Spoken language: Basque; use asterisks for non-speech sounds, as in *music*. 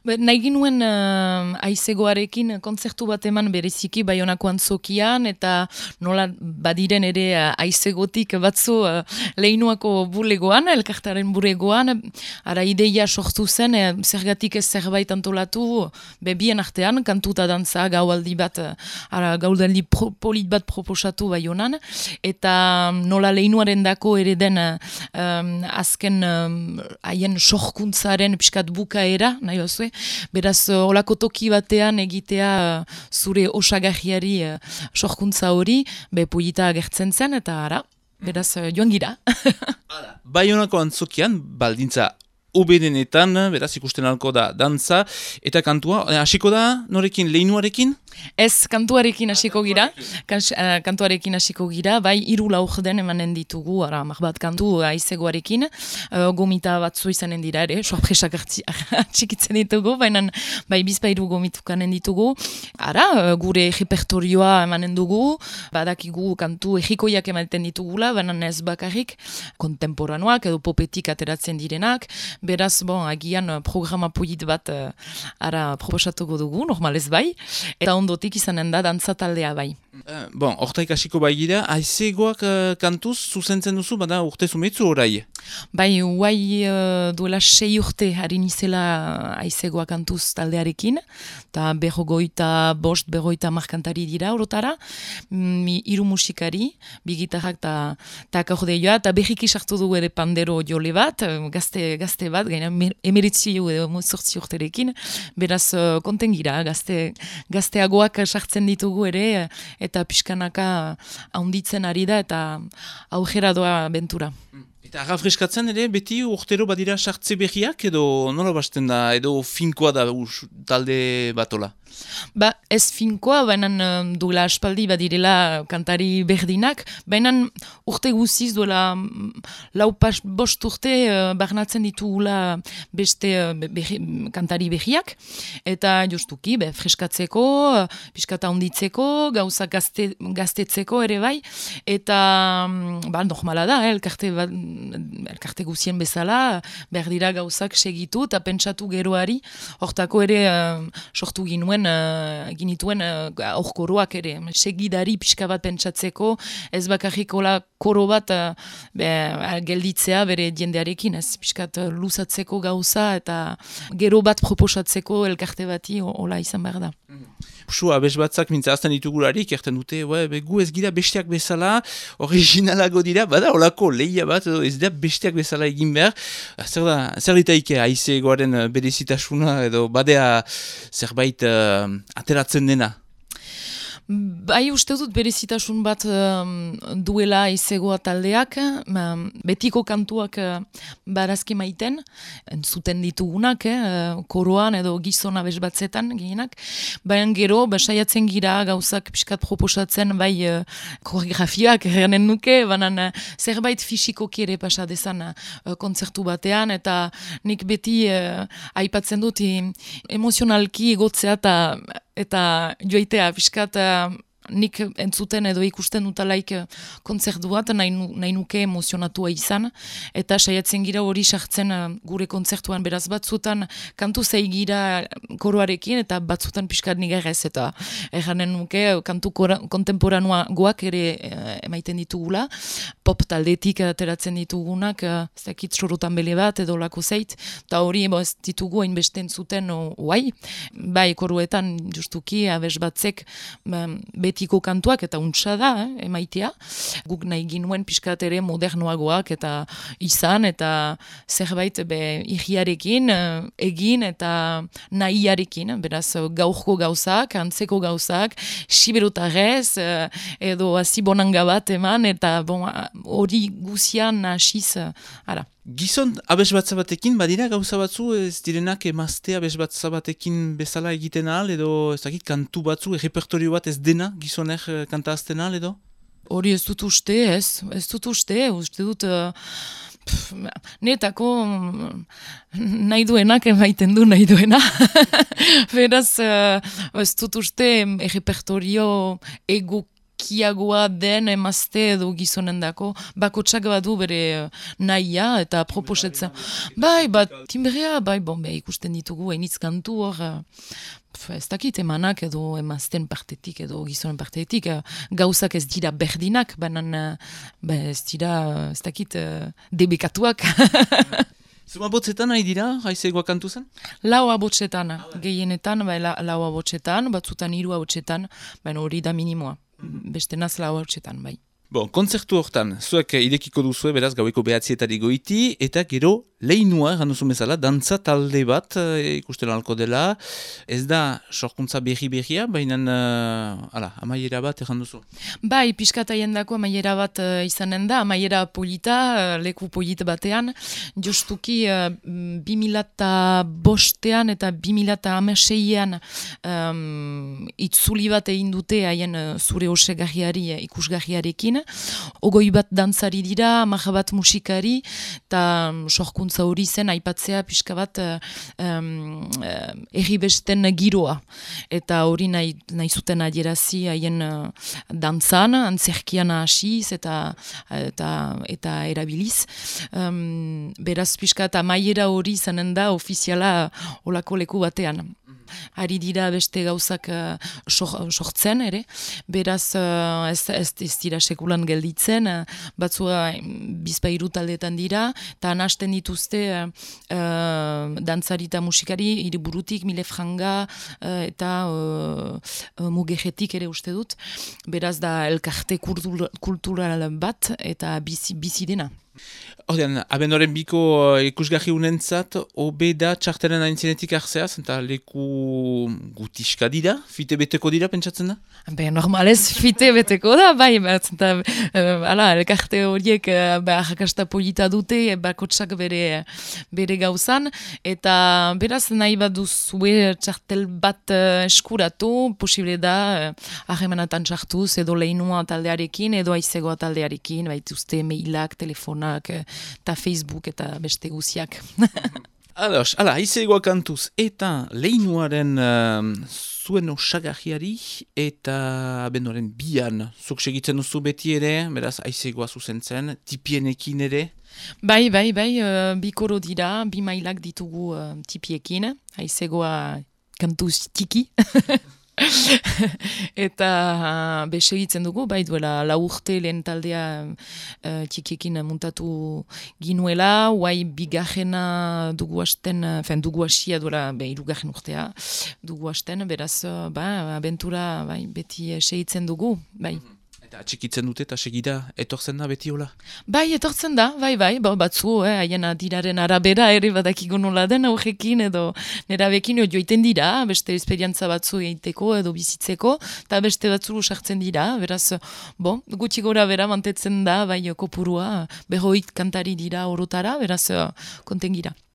Be, nahi ginuen uh, aizegoarekin kontzertu bat eman bereziki baionako antzokian eta nola badiren ere uh, aizegotik batzu uh, lehinuako bulegoan, elkartaren bulegoan, ara ideia sortu zen, uh, zergatik ez zerbait antolatu, bebien artean, kantuta dantza, gaualdi bat, uh, ara gaudaldi pro, polit bat proposatu baionan, eta nola lehinuaren dako ere den um, azken haien um, sorkuntzaren piskat bukaera, nahi bazue, beraz, olako toki batean egitea zure osagahiari uh, sorkuntza hori, be puita agertzen zen, eta ara, beraz, joan gira. *laughs* Baionako antzokian, baldintza ubedenetan, beraz ikusten alko da dantza, eta kantua, eh, hasiko da norekin, lehinuarekin? Ez, kantuarekin hasiko gira, uh, kantuarekin hasiko gira, bai hiru lauk den emanen ditugu, ara, bat kantu aizegoarekin, uh, gomita batzu izanen dira ere, *laughs* sorpresak txikitzen ditugu, baina bai bizpairu gomitukanen ditugu, ara, gure repertorioa emanen dugu, badakigu kantu egikoiak ematen ditugula, baina ez bakarrik, kontemporanoak edo popetik ateratzen direnak, beraz, bon, agian programa polit bat uh, ara proposatuko dugu, normalez bai, eta ondotik izanen da dantza taldea bai. Uh, bon, orta ikasiko bai gira, aizegoak uh, kantuz zuzentzen duzu, bada urte zumetzu orai? Bai, guai uh, duela sei urte harin izela aizegoak kantuz taldearekin, eta berrogoita bost, berrogoita markantari dira orotara, mi iru musikari, bigitarrak eta akordeioa, eta berriki sartu du ere pandero jole bat, gazte, gazte bat, gaina emeritzi edo mozortzi urterekin, beraz uh, konten gira, gazte, gazteagoak sartzen ditugu ere, eta pixkanaka haunditzen ari da, eta aujera doa bentura. Eta agafreskatzen ere, beti urtero badira sartze behiak edo nola basten da, edo finkoa da talde batola? Ba, ez finkoa, baina um, duela aspaldi badirela kantari berdinak, baina urte guziz duela um, lau pas, bost urte uh, barnatzen ditugula beste uh, kantari behiak, eta justuki, be, freskatzeko, uh, piskata onditzeko, gauza gazte, gaztetzeko ere bai, eta um, ba, normala da, eh, elkarte, ba, elkarte guzien bezala, berdira gauzak segitu eta pentsatu geroari, hortako ere uh, sortu ginuen uh, ginituen uh, ere, segidari pixka bat pentsatzeko, ez bakarrik koro bat uh, be, gelditzea bere diendearekin, ez pixkat uh, luzatzeko gauza eta gero bat proposatzeko elkarte bati hola izan behar da. Puxu, abez batzak mintzazten ditugularik, erten dute, be, gu ez gira bestiak bezala, originalago dira, bada olako lehia bat, ez da bestiak bezala egin behar, zer da, zer ditaike haize goaren berezitasuna, edo badea zerbait ateratzen dena? Bai uste dut berezitasun bat um, duela izegoa taldeak, um, betiko kantuak uh, barazki maiten, zuten ditugunak, eh, koroan edo gizona bezbatzetan gehienak, baina gero, basaiatzen gira gauzak piskat proposatzen, bai uh, koreografiak *laughs* eranen nuke, baina uh, zerbait fisikoki ere pasadezan uh, kontzertu batean, eta nik beti uh, aipatzen dut emozionalki egotzea eta eta joitea piskat nik entzuten edo ikusten dutalaik eh, kontzertu bat nahi, nahi nuke emozionatua izan. Eta saiatzen gira hori sartzen eh, gure kontzertuan beraz batzutan kantu zei gira koroarekin eta batzutan pixkat nigarrez eta erranen nuke kantu kontemporanua goak ere eh, emaiten ditugula. Pop taldetik ateratzen ditugunak ez dakit sorotan bele bat edo lako zeit eta hori ez ditugu hainbesten zuten oai. Bai koroetan justuki abes batzek betiko kantuak eta untsa da, eh, emaitea. Guk nahi ginuen pixkat ere modernoagoak eta izan eta zerbait be ihiarekin eh, egin eta nahiarekin. Beraz gaurko gauzak, antzeko gauzak, siberutarrez eh, edo azibonanga bat eman eta hori guzian nasiz, ara. Gizon abesbatza batekin, badira gauza batzu ez direnak emazte abesbatza batekin bezala egiten ahal, edo ez dakit kantu batzu, repertorio bat ez dena gizonek eh, kanta azten edo? Hori ez dut uste, ez, ez dut uste, uste dut... Uh, netako mm, nahi duenak emaiten du nahi duena. *laughs* Beraz, uh, ez dut uste repertorio ego txikiagoa den emazte edo gizonen dako, bako txak badu bere nahia eta proposetzen. Bai, bat, timbrea, bai, bon, be, ikusten ditugu, hainitz kantu hor, ez dakit emanak edo emazten partetik edo gizonen partetik, gauzak ez dira berdinak, baina ez dira, ez dakit, debekatuak. *laughs* Zuma botzetan nahi dira, haizegoa kantu zen? Lau abotzetan, gehienetan, bai, la, lau abotzetan, batzutan hiru abotzetan, baina hori da minimoa. Beste naz lau abotzetan, bai. Bon, konzertu hortan, zuek idekiko duzue, beraz, gaueko behatzietari goiti, eta gero leinua, ganduzu bezala, dantza talde bat e, ikusten alko dela, ez da sorkuntza berri berria, baina uh, ala, amaiera bat duzu. Bai, piskata jendako amaiera bat uh, izanen da, amaiera polita, uh, leku polit batean, justuki uh, 2000 bostean eta 2000 ameseian um, itzuli bat egin dute haien uh, zure osegarriari uh, ikusgarriarekin, ogoi bat dantzari dira, amaja bat musikari, eta um, sorkuntza hizkuntza hori zen aipatzea pixka bat um, erri besten giroa. Eta hori nahi, nahi zuten adierazi haien uh, dantzan, antzerkian hasiz eta, eta, eta erabiliz. Um, beraz pixka eta maiera hori zanen da ofiziala olako leku batean ari dira beste gauzak uh, sortzen ere, beraz uh, ez, ez, ez dira sekulan gelditzen, uh, batzua bizpairu taldetan dira, eta anasten dituzte uh, dantzari eta musikari, iriburutik, mile franga uh, eta uh, mugejetik ere uste dut, beraz da elkarte kultural bat eta bizi, bizi dena. Ordean, abendoren biko uh, ikusgarri unentzat, obe da txarteren aintzenetik arzeaz, eta leku gutiska dira, fite beteko dira, pentsatzen da? Be, normalez, fite beteko da, bai, bat, eta, uh, ala, elkarte horiek, uh, jakasta polita dute, bakotsak bere, bere gauzan, eta beraz nahi bat duzue txartel bat uh, eskuratu, posible da, uh, ahremanatan txartuz, edo lehinua taldearekin, edo aizegoa taldearekin, baituzte mailak, telefonak, eta Facebook eta beste guziak. *laughs* Ados, ala, izegoa kantuz eta lehinuaren uh, zuen osagajiari eta abenduaren bian zuk segitzen duzu beti ere, beraz, aizegoa zuzentzen, tipienekin ere? Bai, bai, bai, uh, bi koro dira, bi mailak ditugu uh, tipiekin, aizegoa kantuz tiki. *laughs* *laughs* eta uh, bese egiten dugu, bai duela la urte lehen taldea uh, txikiekin muntatu ginuela, guai bigarrena dugu hasten, fen dugu hasia duela, be, irugarren urtea dugu hasten, beraz, ba, abentura bai, beti segitzen dugu, bai. Mhm. Eta atxikitzen dute eta segida etortzen da beti hola? Bai, etortzen da, bai, bai, ba, batzu, eh, haien adiraren arabera ere badakiko nola den aurrekin edo nera bekin joiten dira, beste esperientza batzu egiteko edo bizitzeko, eta beste batzu sartzen dira, beraz, bo, gutxi gora bera mantetzen da, bai, kopurua, behoit kantari dira orotara, beraz, kontengira.